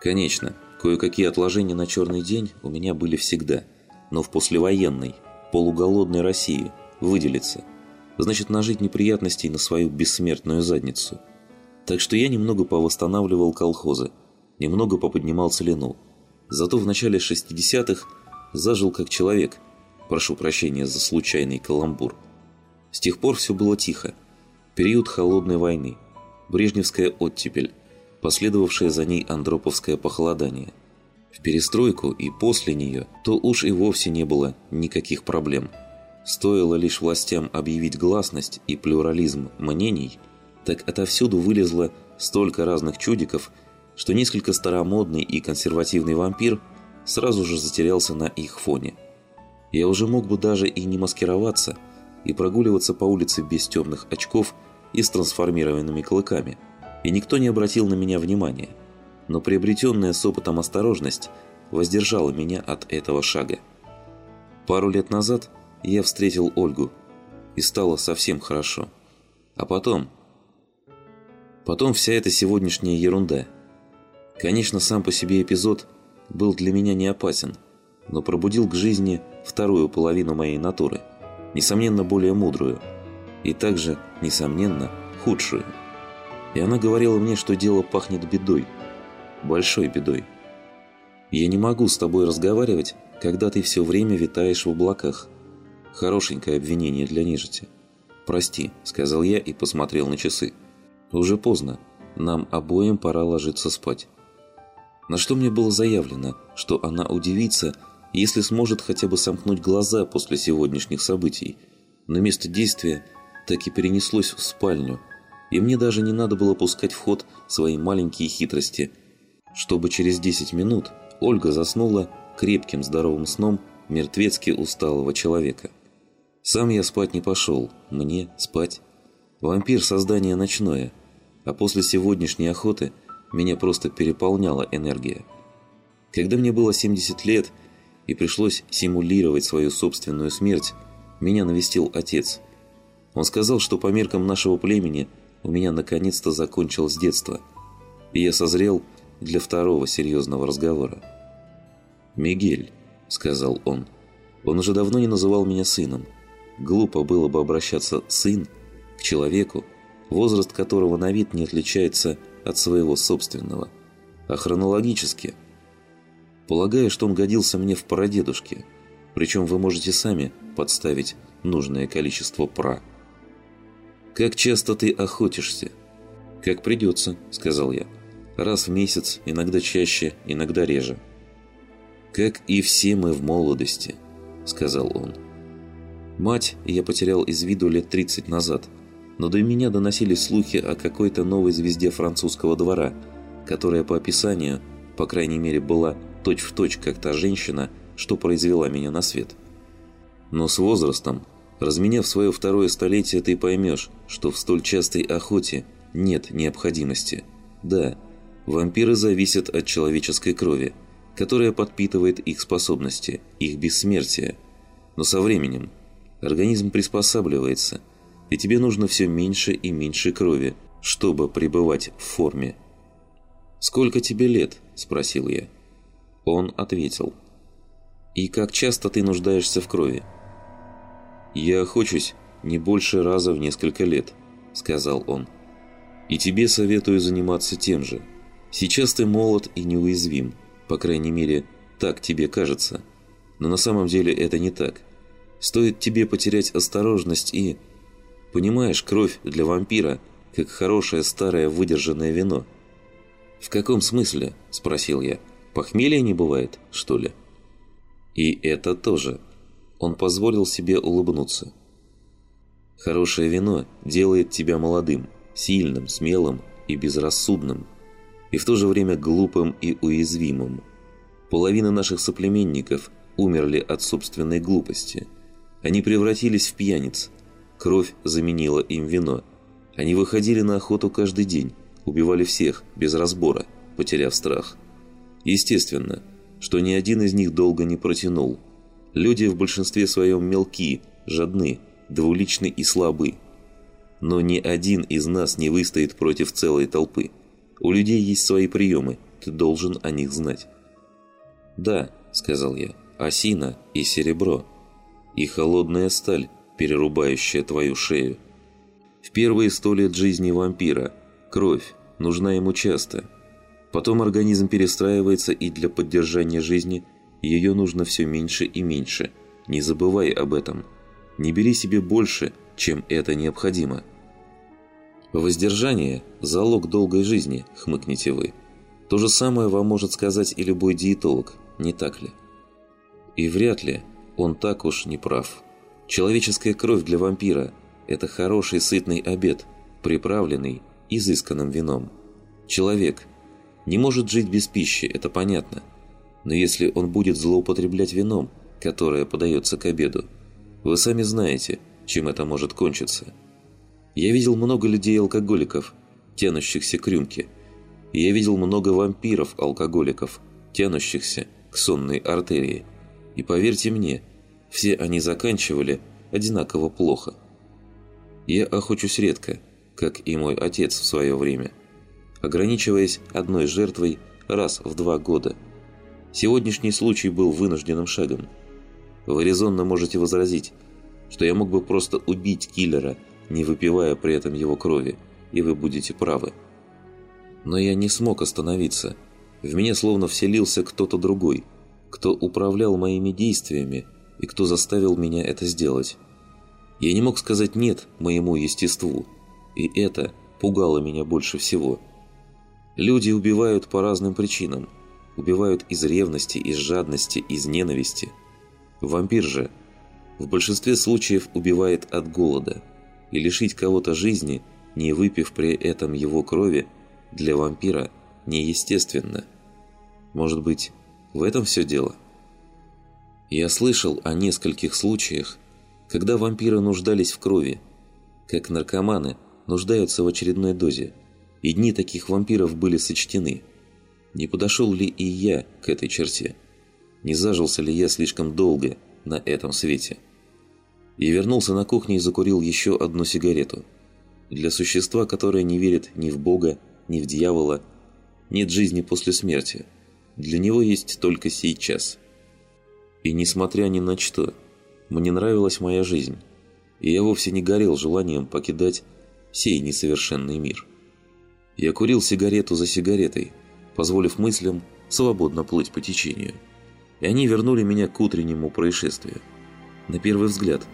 Конечно, кое-какие отложения на черный день у меня были всегда, но в послевоенной, полуголодной России выделиться – значит нажить неприятностей на свою бессмертную задницу. Так что я немного повосстанавливал колхозы, немного поподнимал целину. Зато в начале 60-х зажил как человек, прошу прощения за случайный каламбур. С тех пор все было тихо. Период холодной войны, Брежневская оттепель, последовавшее за ней Андроповское похолодание. В перестройку и после нее то уж и вовсе не было никаких проблем – Стоило лишь властям объявить гласность и плюрализм мнений, так отовсюду вылезло столько разных чудиков, что несколько старомодный и консервативный вампир сразу же затерялся на их фоне. Я уже мог бы даже и не маскироваться, и прогуливаться по улице без темных очков и с трансформированными клыками, и никто не обратил на меня внимания. Но приобретенная с опытом осторожность воздержала меня от этого шага. Пару лет назад я встретил Ольгу, и стало совсем хорошо. А потом... Потом вся эта сегодняшняя ерунда. Конечно, сам по себе эпизод был для меня не опасен, но пробудил к жизни вторую половину моей натуры, несомненно, более мудрую, и также, несомненно, худшую. И она говорила мне, что дело пахнет бедой, большой бедой. Я не могу с тобой разговаривать, когда ты все время витаешь в облаках – Хорошенькое обвинение для нежити. «Прости», — сказал я и посмотрел на часы. «Уже поздно. Нам обоим пора ложиться спать». На что мне было заявлено, что она удивится, если сможет хотя бы сомкнуть глаза после сегодняшних событий. Но место действия так и перенеслось в спальню, и мне даже не надо было пускать в ход свои маленькие хитрости, чтобы через 10 минут Ольга заснула крепким здоровым сном мертвецки усталого человека. Сам я спать не пошел. Мне спать. Вампир – создание ночное. А после сегодняшней охоты меня просто переполняла энергия. Когда мне было 70 лет и пришлось симулировать свою собственную смерть, меня навестил отец. Он сказал, что по меркам нашего племени у меня наконец-то закончилось детство, и я созрел для второго серьезного разговора. «Мигель», – сказал он, – он уже давно не называл меня сыном – Глупо было бы обращаться сын к человеку, возраст которого на вид не отличается от своего собственного. А хронологически, полагаю, что он годился мне в прадедушке, причем вы можете сами подставить нужное количество пра. «Как часто ты охотишься?» «Как придется», — сказал я. «Раз в месяц, иногда чаще, иногда реже». «Как и все мы в молодости», — сказал он. Мать я потерял из виду лет 30 назад, но до меня доносились слухи о какой-то новой звезде французского двора, которая по описанию, по крайней мере, была точь-в-точь точь, как та женщина, что произвела меня на свет. Но с возрастом, разменяв свое второе столетие, ты поймешь, что в столь частой охоте нет необходимости. Да, вампиры зависят от человеческой крови, которая подпитывает их способности, их бессмертие. Но со временем Организм приспосабливается, и тебе нужно все меньше и меньше крови, чтобы пребывать в форме. «Сколько тебе лет?» – спросил я. Он ответил. «И как часто ты нуждаешься в крови?» «Я охочусь не больше раза в несколько лет», – сказал он. «И тебе советую заниматься тем же. Сейчас ты молод и неуязвим, по крайней мере, так тебе кажется. Но на самом деле это не так. Стоит тебе потерять осторожность и... Понимаешь, кровь для вампира, как хорошее старое выдержанное вино. «В каком смысле?» – спросил я. «Похмелья не бывает, что ли?» «И это тоже». Он позволил себе улыбнуться. «Хорошее вино делает тебя молодым, сильным, смелым и безрассудным, и в то же время глупым и уязвимым. Половина наших соплеменников умерли от собственной глупости – они превратились в пьяниц. Кровь заменила им вино. Они выходили на охоту каждый день, убивали всех, без разбора, потеряв страх. Естественно, что ни один из них долго не протянул. Люди в большинстве своем мелки, жадны, двуличны и слабы. Но ни один из нас не выстоит против целой толпы. У людей есть свои приемы, ты должен о них знать». «Да», — сказал я, — «осина и серебро. И холодная сталь, перерубающая твою шею. В первые сто лет жизни вампира кровь нужна ему часто. Потом организм перестраивается, и для поддержания жизни ее нужно все меньше и меньше. Не забывай об этом. Не бери себе больше, чем это необходимо». «Воздержание – залог долгой жизни», – хмыкнете вы. То же самое вам может сказать и любой диетолог, не так ли? И вряд ли он так уж не прав. Человеческая кровь для вампира – это хороший сытный обед, приправленный изысканным вином. Человек не может жить без пищи, это понятно. Но если он будет злоупотреблять вином, которое подается к обеду, вы сами знаете, чем это может кончиться – я видел много людей-алкоголиков, тянущихся к рюмке. я видел много вампиров-алкоголиков, тянущихся к сонной артерии. И поверьте мне, все они заканчивали одинаково плохо. Я охочусь редко, как и мой отец в свое время, ограничиваясь одной жертвой раз в два года. Сегодняшний случай был вынужденным шагом. Вы резонно можете возразить, что я мог бы просто убить киллера – не выпивая при этом его крови, и вы будете правы. Но я не смог остановиться. В меня словно вселился кто-то другой, кто управлял моими действиями и кто заставил меня это сделать. Я не мог сказать «нет» моему естеству, и это пугало меня больше всего. Люди убивают по разным причинам. Убивают из ревности, из жадности, из ненависти. Вампир же в большинстве случаев убивает от голода – и лишить кого-то жизни, не выпив при этом его крови, для вампира неестественно. Может быть, в этом все дело? Я слышал о нескольких случаях, когда вампиры нуждались в крови, как наркоманы нуждаются в очередной дозе, и дни таких вампиров были сочтены. Не подошел ли и я к этой черте? Не зажился ли я слишком долго на этом свете?» и вернулся на кухню и закурил еще одну сигарету. Для существа, которое не верит ни в Бога, ни в дьявола, нет жизни после смерти. Для него есть только сейчас. И несмотря ни на что, мне нравилась моя жизнь, и я вовсе не горел желанием покидать сей несовершенный мир. Я курил сигарету за сигаретой, позволив мыслям свободно плыть по течению. И они вернули меня к утреннему происшествию. На первый взгляд –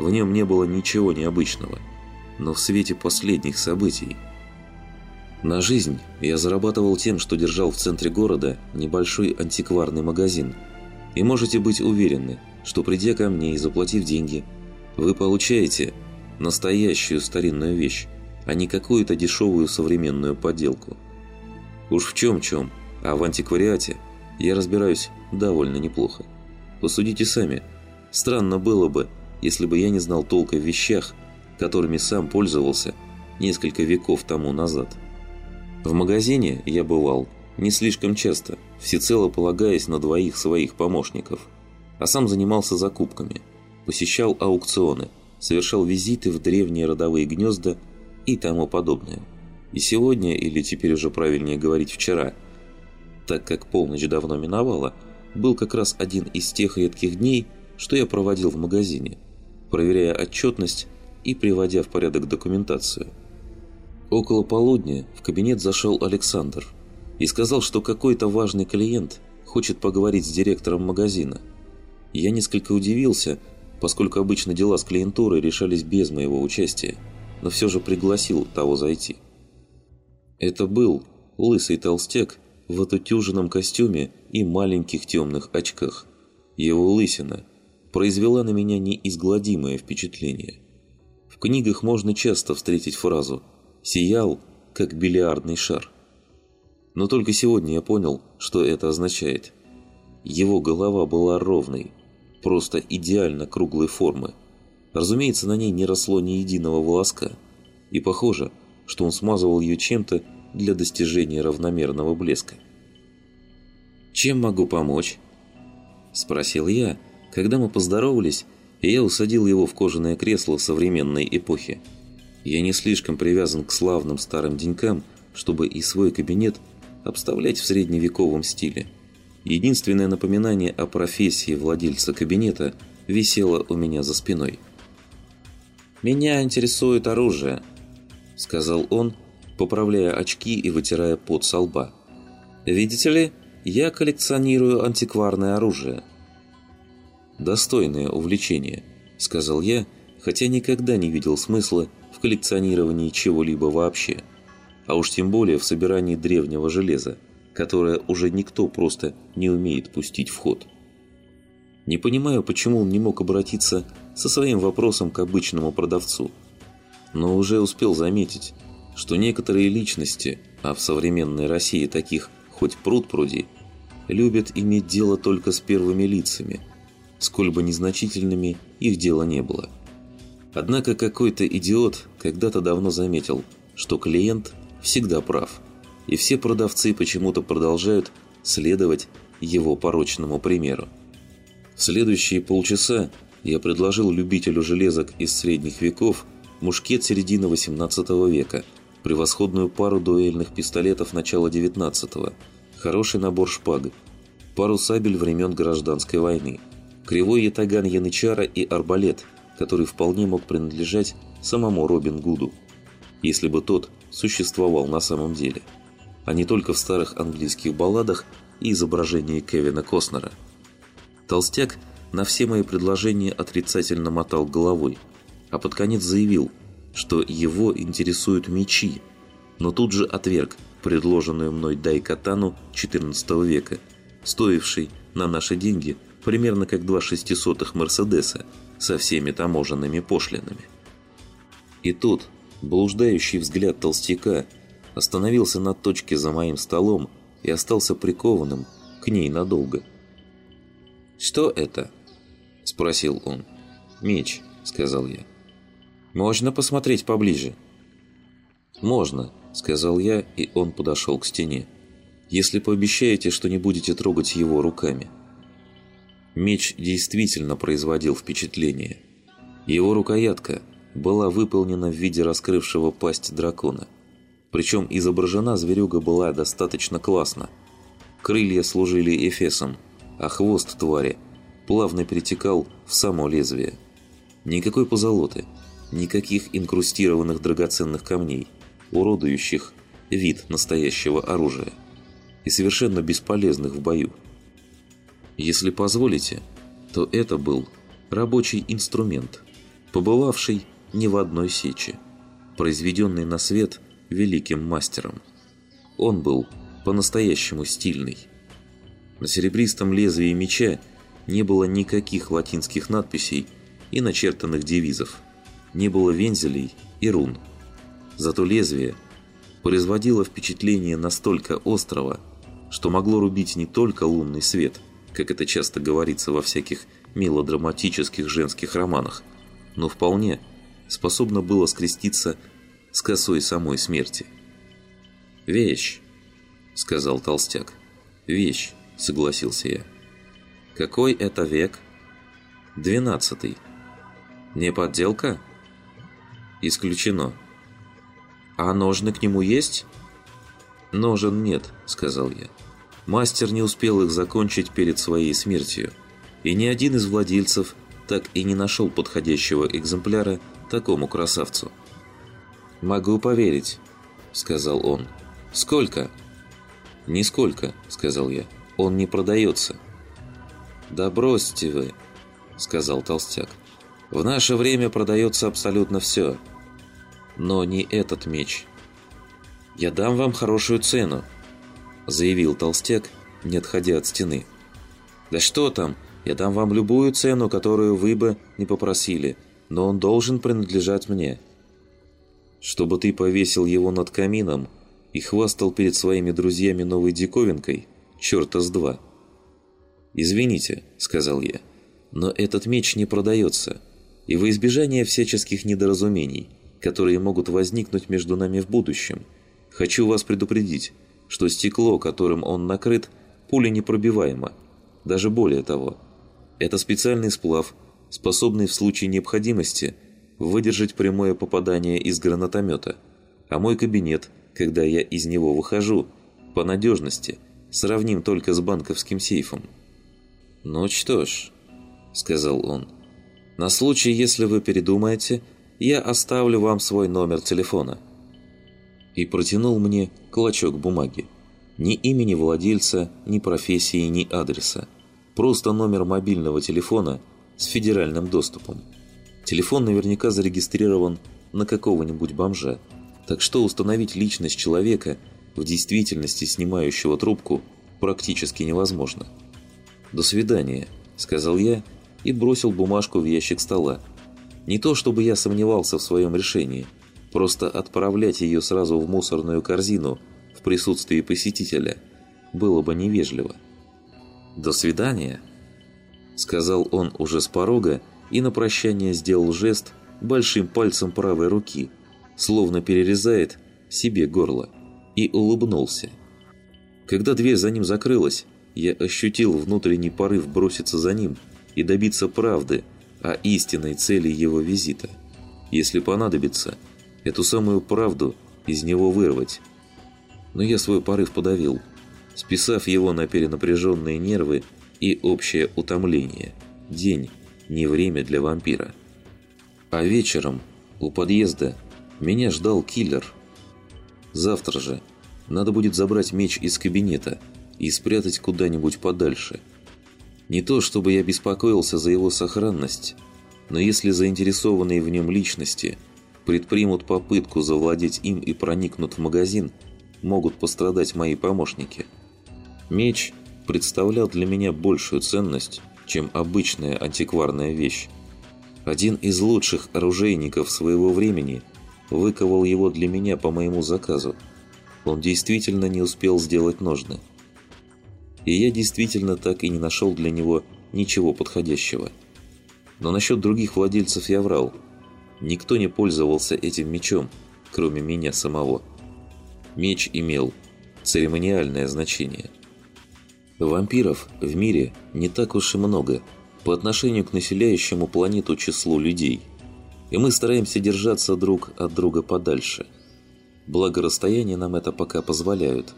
в нем не было ничего необычного, но в свете последних событий. На жизнь я зарабатывал тем, что держал в центре города небольшой антикварный магазин. И можете быть уверены, что придя ко мне и заплатив деньги, вы получаете настоящую старинную вещь, а не какую-то дешевую современную подделку. Уж в чем-чем, а в антиквариате я разбираюсь довольно неплохо. Посудите сами. Странно было бы, если бы я не знал толка в вещах, которыми сам пользовался несколько веков тому назад. В магазине я бывал не слишком часто, всецело полагаясь на двоих своих помощников, а сам занимался закупками, посещал аукционы, совершал визиты в древние родовые гнезда и тому подобное. И сегодня, или теперь уже правильнее говорить вчера, так как полночь давно миновала, был как раз один из тех редких дней, что я проводил в магазине – проверяя отчетность и приводя в порядок документацию. Около полудня в кабинет зашел Александр и сказал, что какой-то важный клиент хочет поговорить с директором магазина. Я несколько удивился, поскольку обычно дела с клиентурой решались без моего участия, но все же пригласил того зайти. Это был лысый толстяк в отутюженном костюме и маленьких темных очках. Его лысина произвела на меня неизгладимое впечатление. В книгах можно часто встретить фразу «сиял, как бильярдный шар». Но только сегодня я понял, что это означает. Его голова была ровной, просто идеально круглой формы. Разумеется, на ней не росло ни единого волоска, и похоже, что он смазывал ее чем-то для достижения равномерного блеска. «Чем могу помочь?» – спросил я, – когда мы поздоровались, я усадил его в кожаное кресло современной эпохи. Я не слишком привязан к славным старым денькам, чтобы и свой кабинет обставлять в средневековом стиле. Единственное напоминание о профессии владельца кабинета висело у меня за спиной. «Меня интересует оружие», — сказал он, поправляя очки и вытирая пот со лба. «Видите ли, я коллекционирую антикварное оружие». «Достойное увлечение», — сказал я, хотя никогда не видел смысла в коллекционировании чего-либо вообще, а уж тем более в собирании древнего железа, которое уже никто просто не умеет пустить в ход. Не понимаю, почему он не мог обратиться со своим вопросом к обычному продавцу, но уже успел заметить, что некоторые личности, а в современной России таких хоть пруд пруди, любят иметь дело только с первыми лицами, сколь бы незначительными их дело не было. Однако какой-то идиот когда-то давно заметил, что клиент всегда прав, и все продавцы почему-то продолжают следовать его порочному примеру. В следующие полчаса я предложил любителю железок из средних веков мушкет середины XVIII века, превосходную пару дуэльных пистолетов начала XIX, хороший набор шпаг, пару сабель времен Гражданской войны, кривой ятаган янычара и арбалет – который вполне мог принадлежать самому Робин Гуду, если бы тот существовал на самом деле, а не только в старых английских балладах и изображении Кевина Костнера. Толстяк на все мои предложения отрицательно мотал головой, а под конец заявил, что его интересуют мечи, но тут же отверг предложенную мной дайкатану XIV века, стоивший на наши деньги примерно как два шестисотых Мерседеса, со всеми таможенными пошлинами. И тут блуждающий взгляд толстяка остановился на точке за моим столом и остался прикованным к ней надолго. «Что это?» – спросил он. «Меч», – сказал я. «Можно посмотреть поближе?» «Можно», – сказал я, и он подошел к стене. «Если пообещаете, что не будете трогать его руками». Меч действительно производил впечатление. Его рукоятка была выполнена в виде раскрывшего пасть дракона. Причем изображена зверюга была достаточно классно. Крылья служили эфесом, а хвост твари плавно перетекал в само лезвие. Никакой позолоты, никаких инкрустированных драгоценных камней, уродующих вид настоящего оружия и совершенно бесполезных в бою. Если позволите, то это был рабочий инструмент, побывавший не в одной сече, произведенный на свет великим мастером. Он был по-настоящему стильный. На серебристом лезвии меча не было никаких латинских надписей и начертанных девизов, не было вензелей и рун. Зато лезвие производило впечатление настолько острого, что могло рубить не только лунный свет – как это часто говорится во всяких мелодраматических женских романах, но вполне способно было скреститься с косой самой смерти. «Вещь», — сказал толстяк. «Вещь», — согласился я. «Какой это век?» «Двенадцатый». «Не подделка?» «Исключено». «А ножны к нему есть?» «Ножен нет», — сказал я. Мастер не успел их закончить перед своей смертью, и ни один из владельцев так и не нашел подходящего экземпляра такому красавцу. «Могу поверить», — сказал он. «Сколько?» «Нисколько», — сказал я. «Он не продается». «Да бросьте вы», — сказал толстяк. «В наше время продается абсолютно все. Но не этот меч. Я дам вам хорошую цену, заявил толстяк, не отходя от стены. «Да что там, я дам вам любую цену, которую вы бы не попросили, но он должен принадлежать мне». «Чтобы ты повесил его над камином и хвастал перед своими друзьями новой диковинкой? Черта с два!» «Извините», — сказал я, — «но этот меч не продается, и во избежание всяческих недоразумений, которые могут возникнуть между нами в будущем, хочу вас предупредить, что стекло, которым он накрыт, пуленепробиваемо. Даже более того, это специальный сплав, способный в случае необходимости выдержать прямое попадание из гранатомета. А мой кабинет, когда я из него выхожу, по надежности сравним только с банковским сейфом. «Ну что ж», — сказал он, — «на случай, если вы передумаете, я оставлю вам свой номер телефона». И протянул мне клочок бумаги. Ни имени владельца, ни профессии, ни адреса. Просто номер мобильного телефона с федеральным доступом. Телефон наверняка зарегистрирован на какого-нибудь бомжа. Так что установить личность человека, в действительности снимающего трубку, практически невозможно. «До свидания», – сказал я и бросил бумажку в ящик стола. Не то чтобы я сомневался в своем решении, просто отправлять ее сразу в мусорную корзину в присутствии посетителя было бы невежливо. «До свидания», – сказал он уже с порога и на прощание сделал жест большим пальцем правой руки, словно перерезает себе горло, и улыбнулся. Когда дверь за ним закрылась, я ощутил внутренний порыв броситься за ним и добиться правды о истинной цели его визита. Если понадобится, эту самую правду из него вырвать. Но я свой порыв подавил, списав его на перенапряженные нервы и общее утомление. День не время для вампира. А вечером у подъезда меня ждал киллер. Завтра же надо будет забрать меч из кабинета и спрятать куда-нибудь подальше. Не то, чтобы я беспокоился за его сохранность, но если заинтересованные в нем личности предпримут попытку завладеть им и проникнут в магазин, могут пострадать мои помощники. Меч представлял для меня большую ценность, чем обычная антикварная вещь. Один из лучших оружейников своего времени выковал его для меня по моему заказу. Он действительно не успел сделать ножны. И я действительно так и не нашел для него ничего подходящего. Но насчет других владельцев я врал. Никто не пользовался этим мечом, кроме меня самого. Меч имел церемониальное значение – Вампиров в мире не так уж и много по отношению к населяющему планету числу людей, и мы стараемся держаться друг от друга подальше. Благо расстояния нам это пока позволяют.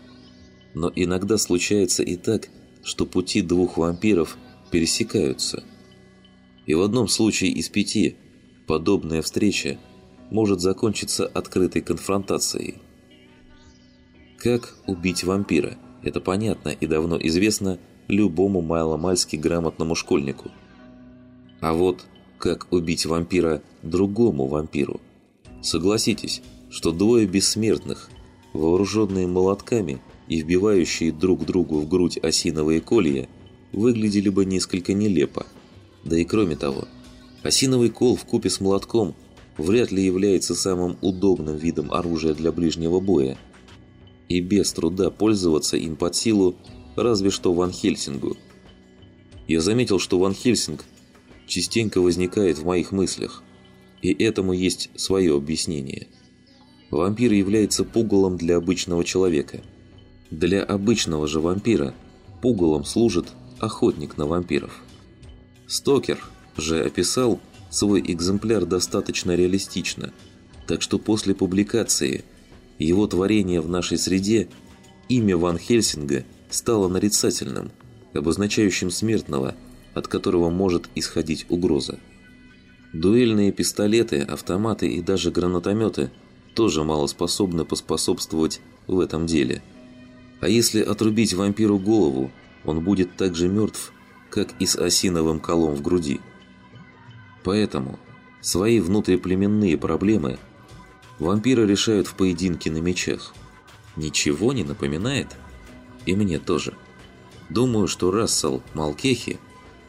Но иногда случается и так, что пути двух вампиров пересекаются. И в одном случае из пяти подобная встреча может закончиться открытой конфронтацией. Как убить вампира – это понятно и давно известно любому маломальски грамотному школьнику. А вот как убить вампира другому вампиру? Согласитесь, что двое бессмертных, вооруженные молотками и вбивающие друг другу в грудь осиновые колья, выглядели бы несколько нелепо. Да и кроме того, осиновый кол в купе с молотком вряд ли является самым удобным видом оружия для ближнего боя – и без труда пользоваться им под силу разве что Ван Хельсингу. Я заметил, что Ван Хельсинг частенько возникает в моих мыслях, и этому есть свое объяснение. Вампир является пугалом для обычного человека. Для обычного же вампира пугалом служит охотник на вампиров. Стокер же описал свой экземпляр достаточно реалистично, так что после публикации – его творение в нашей среде, имя Ван Хельсинга стало нарицательным, обозначающим смертного, от которого может исходить угроза. Дуэльные пистолеты, автоматы и даже гранатометы тоже мало способны поспособствовать в этом деле. А если отрубить вампиру голову, он будет так же мертв, как и с осиновым колом в груди. Поэтому свои внутриплеменные проблемы – Вампиры решают в поединке на мечах. Ничего не напоминает? И мне тоже. Думаю, что Рассел Малкехи,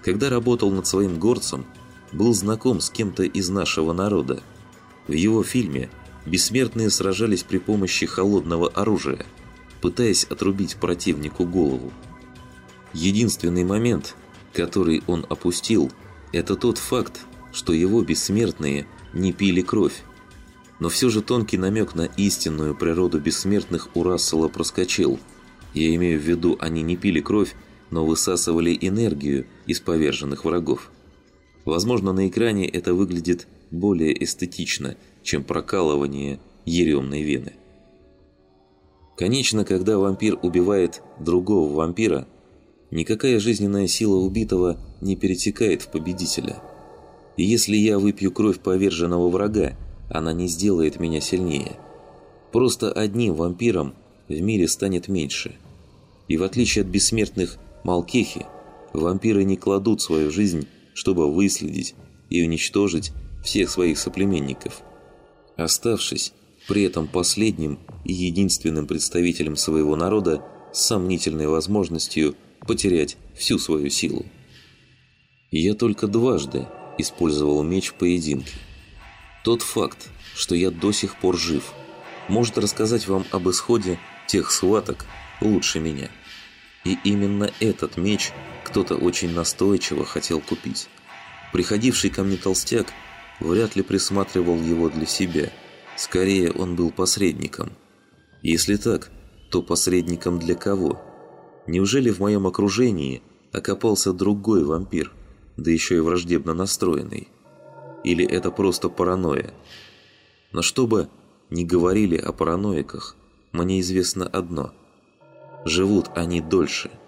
когда работал над своим горцем, был знаком с кем-то из нашего народа. В его фильме бессмертные сражались при помощи холодного оружия, пытаясь отрубить противнику голову. Единственный момент, который он опустил, это тот факт, что его бессмертные не пили кровь, но все же тонкий намек на истинную природу бессмертных у Рассела проскочил. Я имею в виду, они не пили кровь, но высасывали энергию из поверженных врагов. Возможно, на экране это выглядит более эстетично, чем прокалывание еремной вены. Конечно, когда вампир убивает другого вампира, никакая жизненная сила убитого не перетекает в победителя. И если я выпью кровь поверженного врага, она не сделает меня сильнее. Просто одним вампиром в мире станет меньше. И в отличие от бессмертных Малкехи, вампиры не кладут свою жизнь, чтобы выследить и уничтожить всех своих соплеменников. Оставшись при этом последним и единственным представителем своего народа с сомнительной возможностью потерять всю свою силу. Я только дважды использовал меч в поединке. Тот факт, что я до сих пор жив, может рассказать вам об исходе тех схваток лучше меня. И именно этот меч кто-то очень настойчиво хотел купить. Приходивший ко мне толстяк вряд ли присматривал его для себя. Скорее, он был посредником. Если так, то посредником для кого? Неужели в моем окружении окопался другой вампир, да еще и враждебно настроенный? Или это просто паранойя? Но что бы ни говорили о параноиках, мне известно одно. Живут они дольше –